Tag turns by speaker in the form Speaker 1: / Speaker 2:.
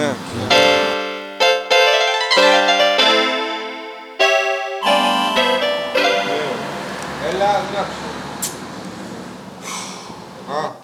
Speaker 1: 네.
Speaker 2: Relax. Ah.